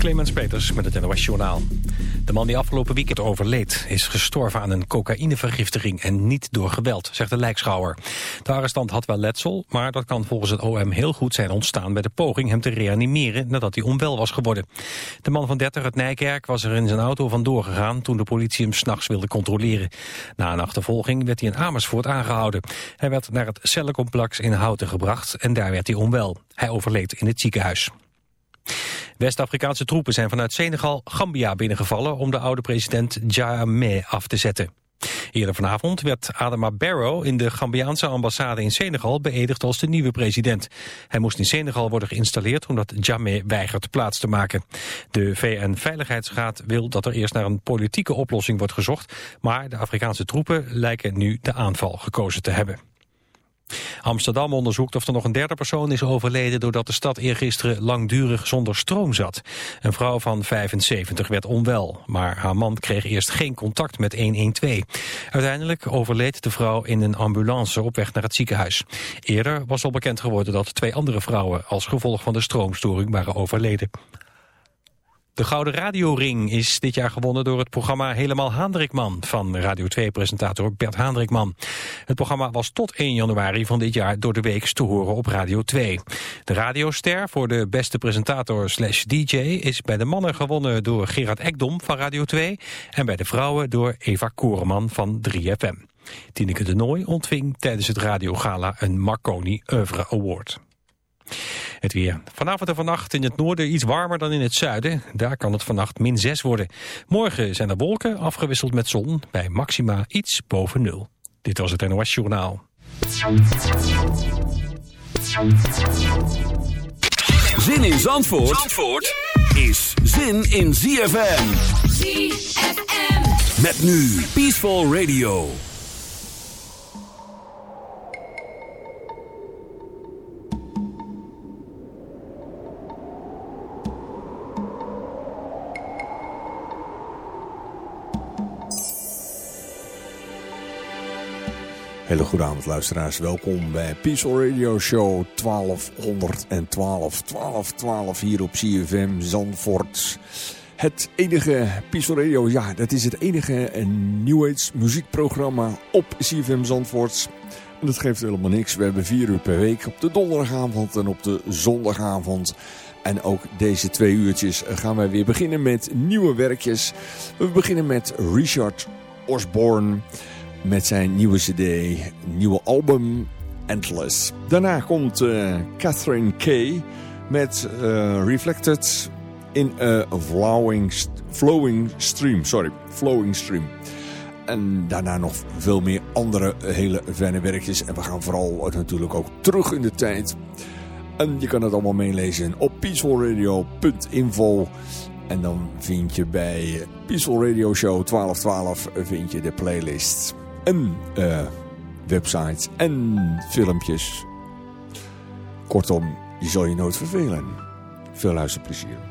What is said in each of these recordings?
Clemens Peters met het NOS Journaal. De man die afgelopen weekend overleed is gestorven aan een cocaïnevergiftiging en niet door geweld, zegt de lijkschouwer. De arrestant had wel letsel, maar dat kan volgens het OM heel goed zijn ontstaan bij de poging hem te reanimeren nadat hij onwel was geworden. De man van 30 uit Nijkerk was er in zijn auto vandoor gegaan toen de politie hem s'nachts wilde controleren. Na een achtervolging werd hij in Amersfoort aangehouden. Hij werd naar het cellencomplex in Houten gebracht en daar werd hij onwel. Hij overleed in het ziekenhuis. West-Afrikaanse troepen zijn vanuit Senegal Gambia binnengevallen om de oude president Jammeh af te zetten. Eerder vanavond werd Adama Barrow in de Gambiaanse ambassade in Senegal beëdigd als de nieuwe president. Hij moest in Senegal worden geïnstalleerd omdat Jammeh weigert plaats te maken. De VN-veiligheidsraad wil dat er eerst naar een politieke oplossing wordt gezocht, maar de Afrikaanse troepen lijken nu de aanval gekozen te hebben. Amsterdam onderzoekt of er nog een derde persoon is overleden... doordat de stad eergisteren langdurig zonder stroom zat. Een vrouw van 75 werd onwel, maar haar man kreeg eerst geen contact met 112. Uiteindelijk overleed de vrouw in een ambulance op weg naar het ziekenhuis. Eerder was al bekend geworden dat twee andere vrouwen... als gevolg van de stroomstoring waren overleden. De Gouden Radioring is dit jaar gewonnen door het programma Helemaal Haandrikman van Radio 2-presentator Bert Haandrikman. Het programma was tot 1 januari van dit jaar door de week te horen op Radio 2. De radioster voor de beste presentator slash DJ is bij de mannen gewonnen door Gerard Ekdom van Radio 2 en bij de vrouwen door Eva Koreman van 3FM. Tineke de Nooi ontving tijdens het radiogala een Marconi Oeuvre Award. Het weer. Vanavond en vannacht in het noorden iets warmer dan in het zuiden. Daar kan het vannacht min 6 worden. Morgen zijn er wolken afgewisseld met zon bij maxima iets boven nul. Dit was het NOS Journaal. Zin in Zandvoort, Zandvoort is zin in ZFM. ZFM. Met nu Peaceful Radio. Hele goede avond luisteraars, welkom bij Peaceful Radio Show 1212. 1212 hier op CFM Zandvoort. Het enige Peaceful Radio, ja dat is het enige New Age muziekprogramma op CFM Zandvoort. En dat geeft helemaal niks, we hebben vier uur per week op de donderdagavond en op de zondagavond. En ook deze twee uurtjes gaan wij weer beginnen met nieuwe werkjes. We beginnen met Richard Osborne met zijn nieuwe cd, nieuwe album Endless. Daarna komt uh, Catherine Kay met uh, Reflected in a flowing, flowing Stream. Sorry, Flowing Stream. En daarna nog veel meer andere hele fijne werkjes. En we gaan vooral natuurlijk ook terug in de tijd. En je kan het allemaal meelezen op peacefulradio.info. En dan vind je bij Peaceful Radio Show 1212 vind je de playlist en eh, websites en filmpjes. Kortom, je zal je nooit vervelen. Veel luisterplezier.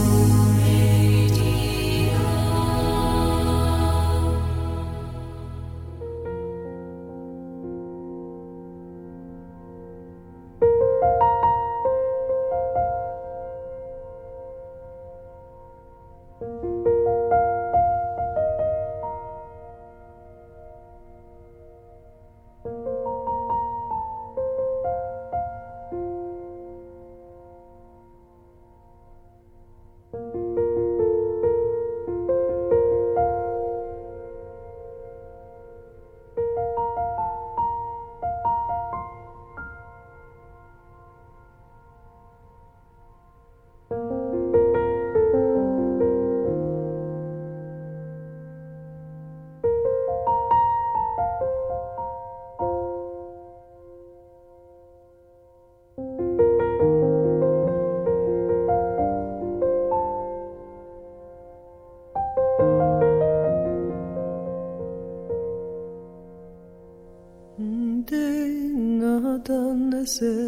Amen. kisses.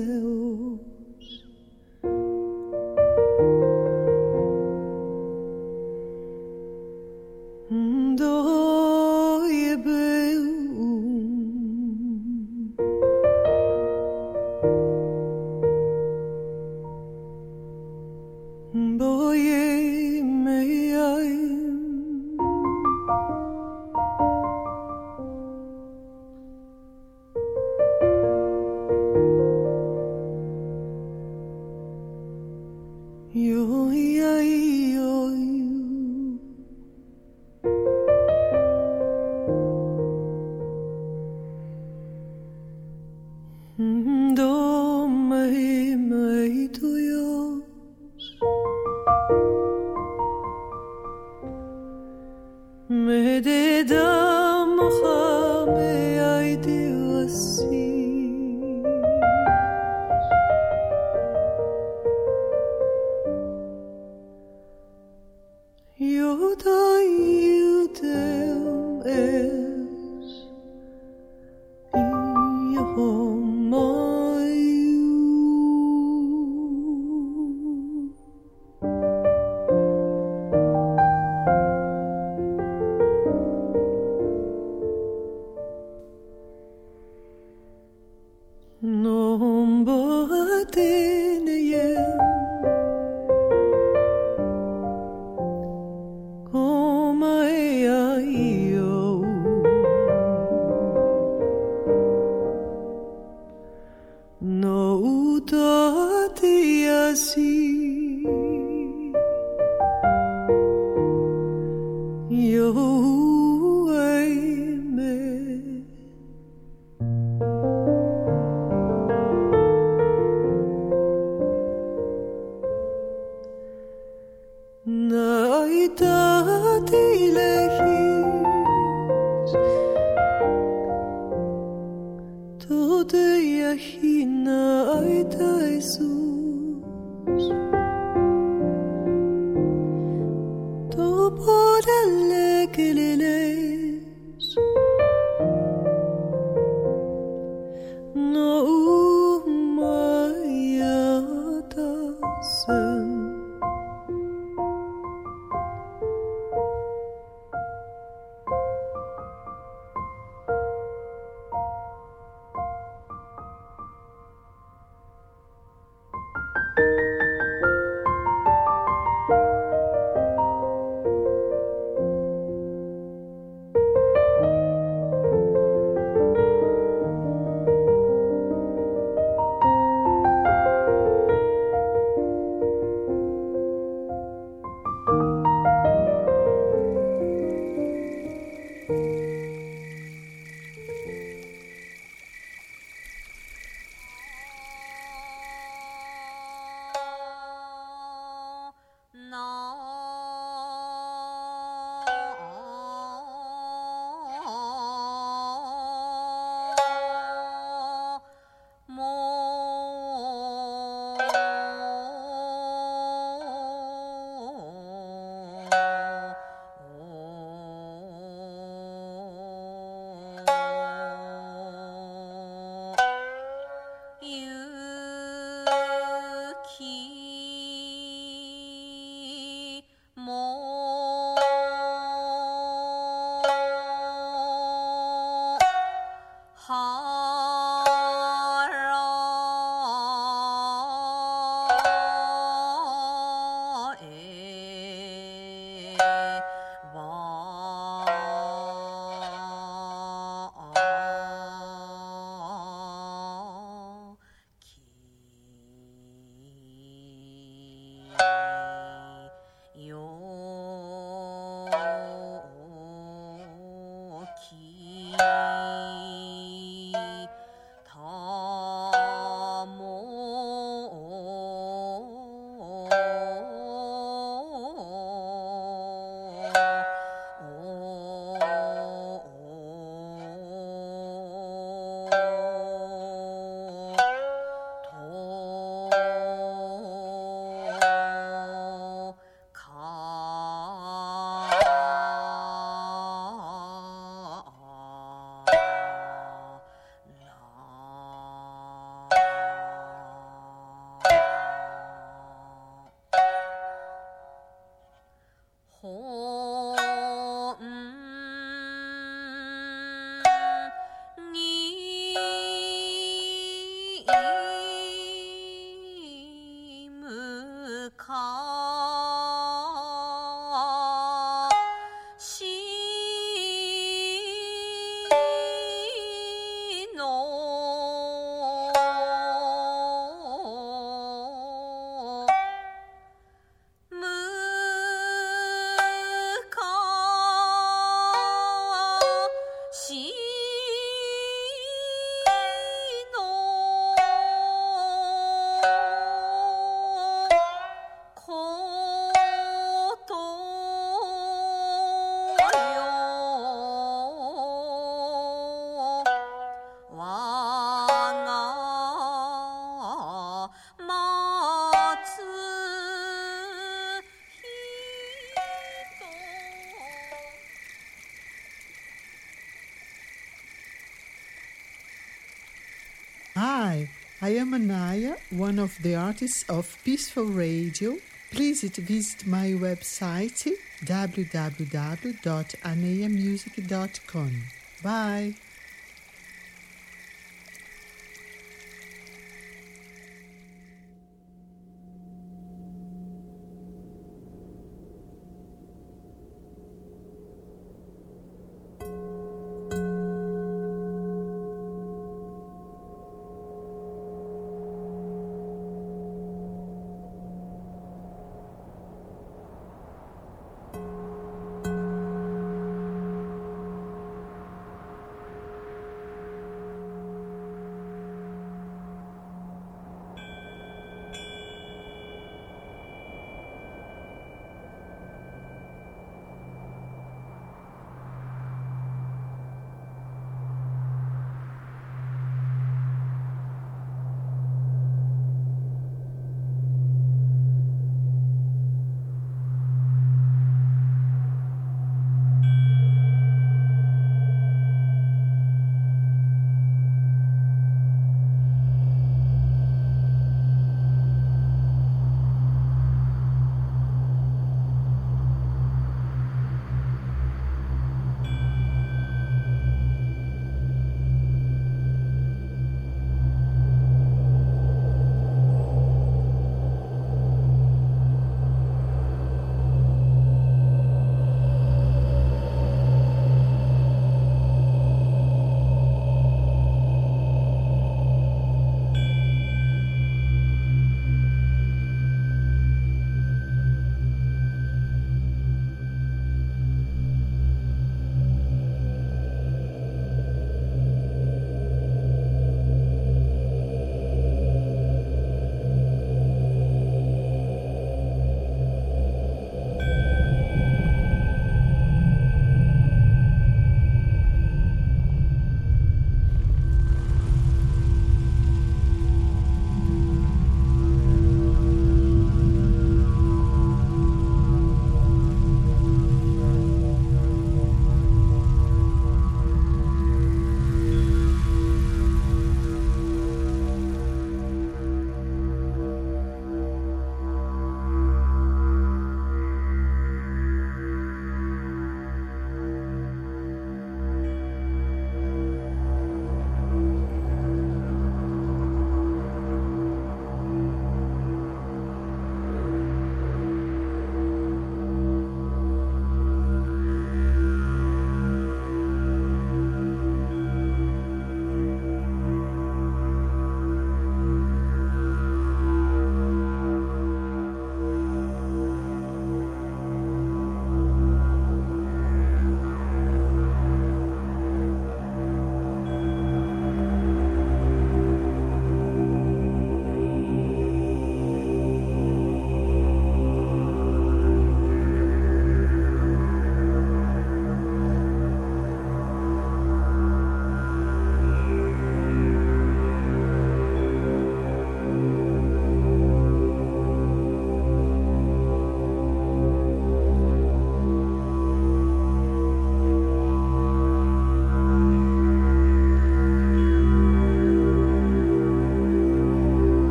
One of the artists of Peaceful Radio. Please visit my website www.aneamusic.com. Bye.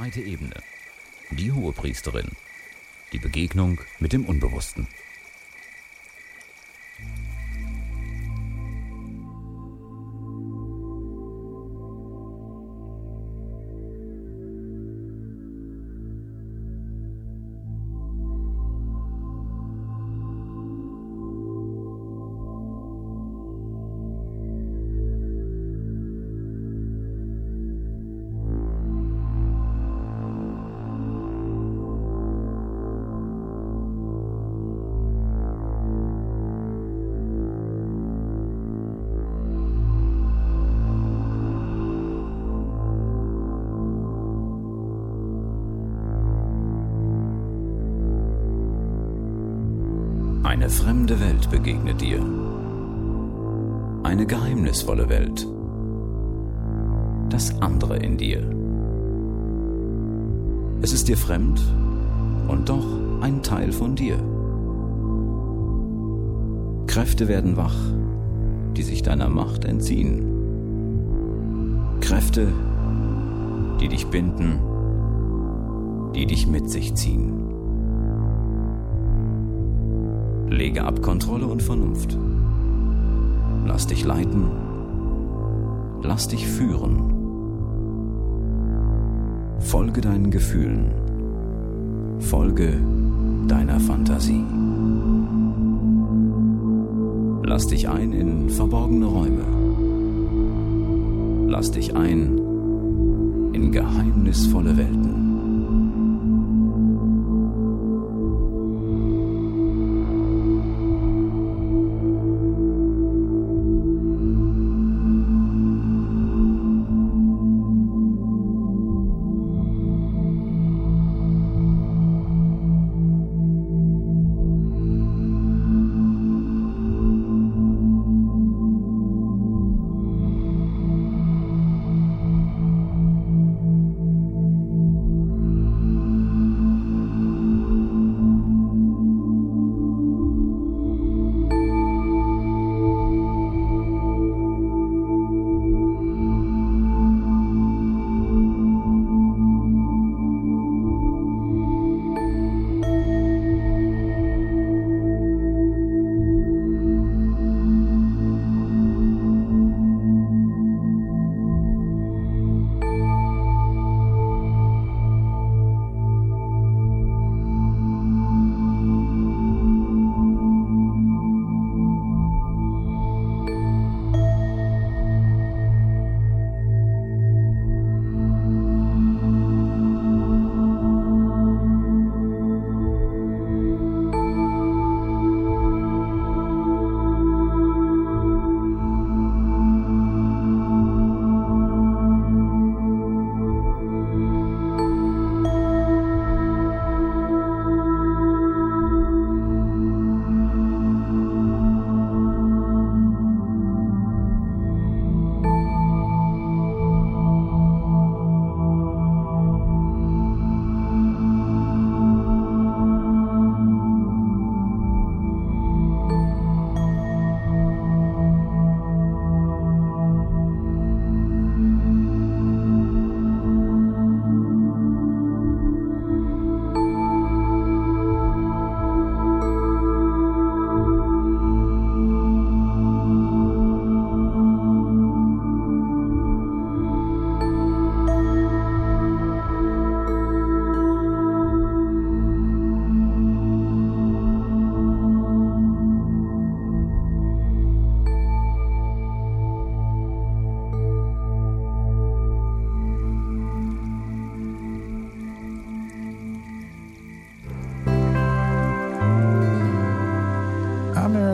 Zweite Ebene. Die Hohepriesterin. Die Begegnung mit dem Unbewussten. Eine fremde Welt begegnet dir. Eine geheimnisvolle Welt. Das andere in dir. Es ist dir fremd und doch ein Teil von dir. Kräfte werden wach, die sich deiner Macht entziehen. Kräfte, die dich binden, die dich mit sich ziehen. Lege ab Kontrolle und Vernunft. Lass dich leiten. Lass dich führen. Folge deinen Gefühlen. Folge deiner Fantasie. Lass dich ein in verborgene Räume. Lass dich ein in geheimnisvolle Welten.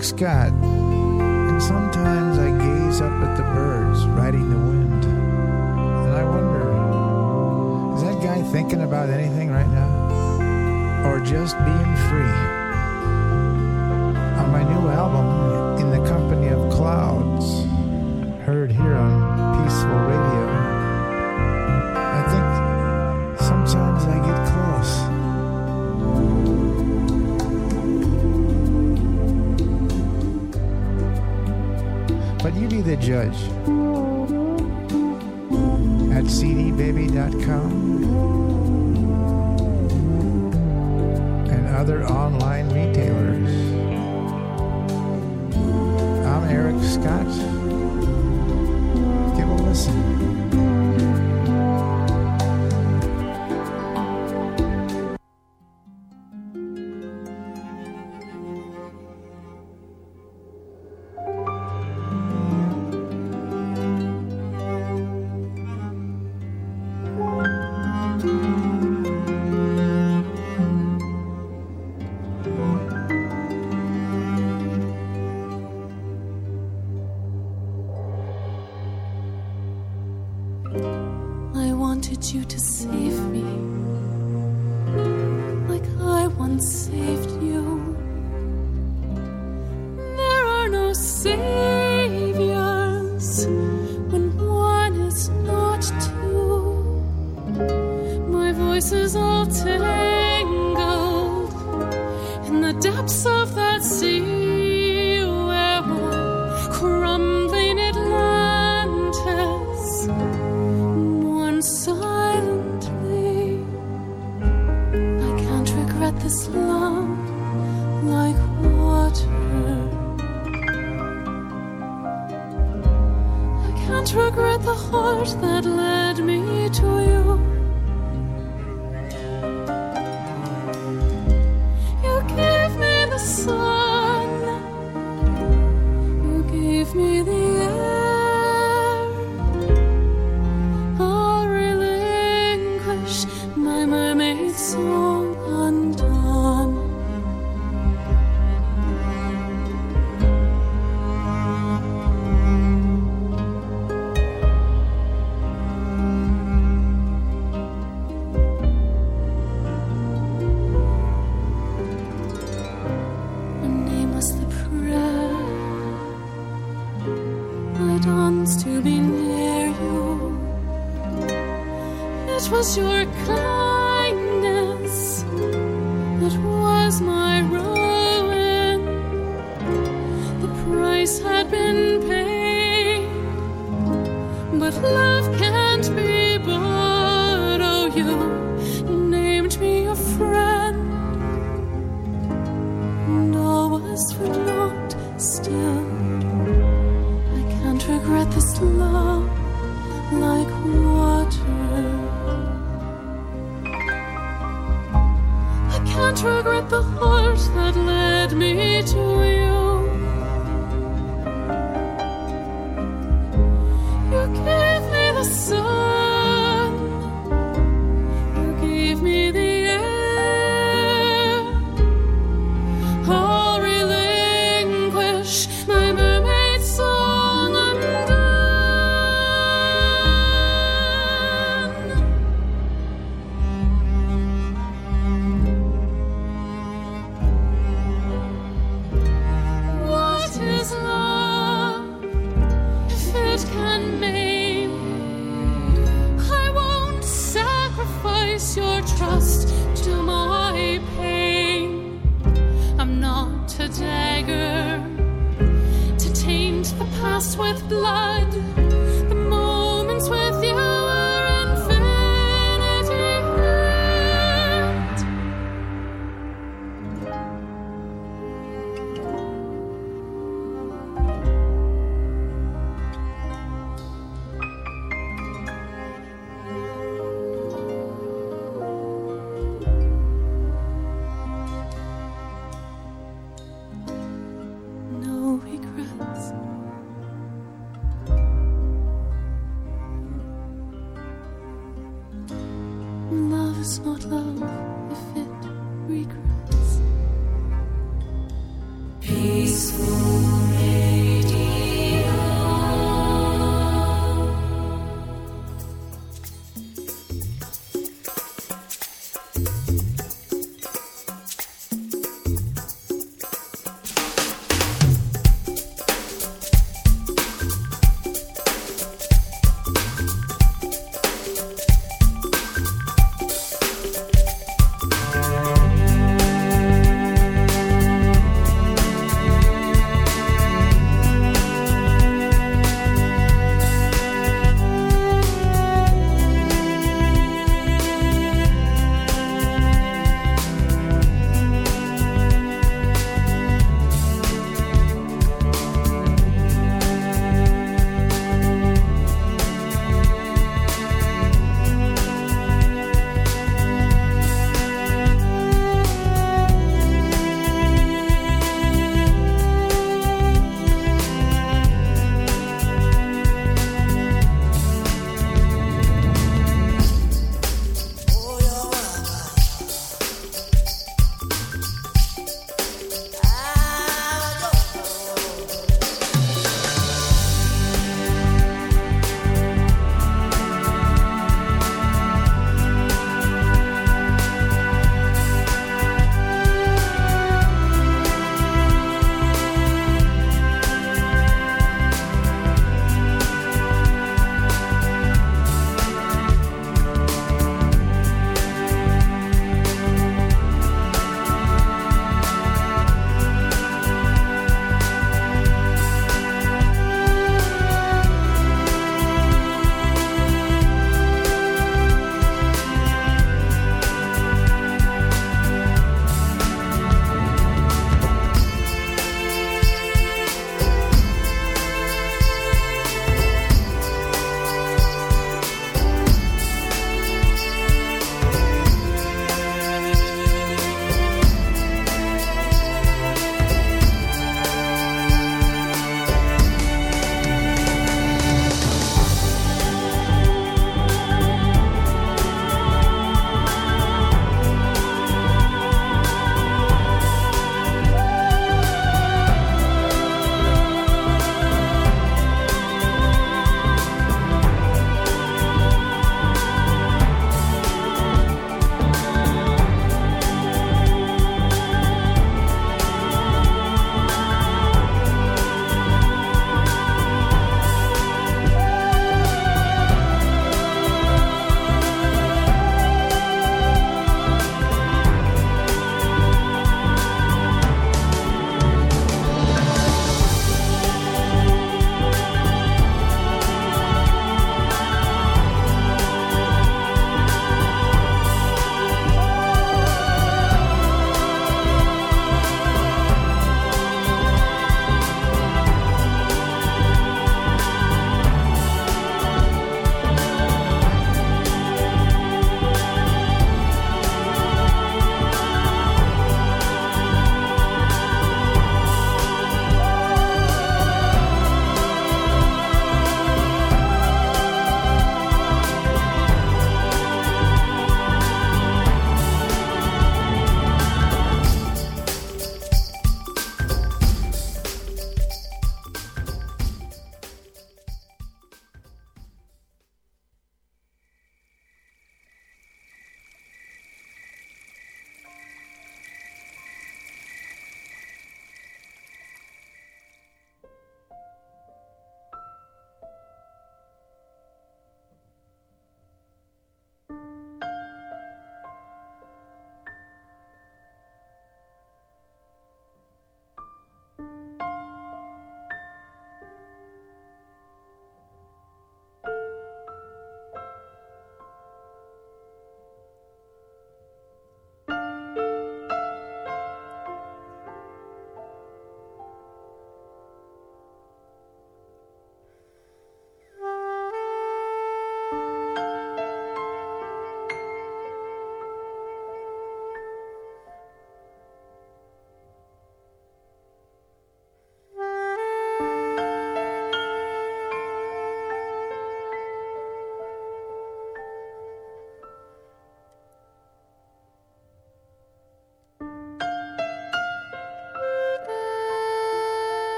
Eric Scott, and sometimes I gaze up at the birds riding the wind, and I wonder is that guy thinking about anything right now? Or just being free? On my new album, be the judge at cdbaby.com and other online retailers. I'm Eric Scott. Give a listen. voices all tangled in the depths of that sea where one crumbling Atlantis mourns silently. I can't regret this lump like water. I can't regret the heart that led me to you.